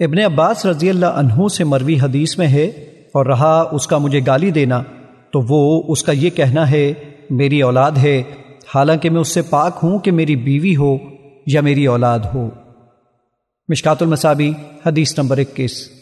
ابن عباس رضی اللہ عنہ سے مروی حدیث میں ہے اور رہا اس کا مجھے گالی دینا، تو وہ اس کا یہ کہنا ہے، میری اولاد ہے، حالانکہ میں اس سے پاک ہوں کہ میری بیوی ہو یا میری اولاد ہو۔ مشکات المصابی، حدیث نمبر اکیس۔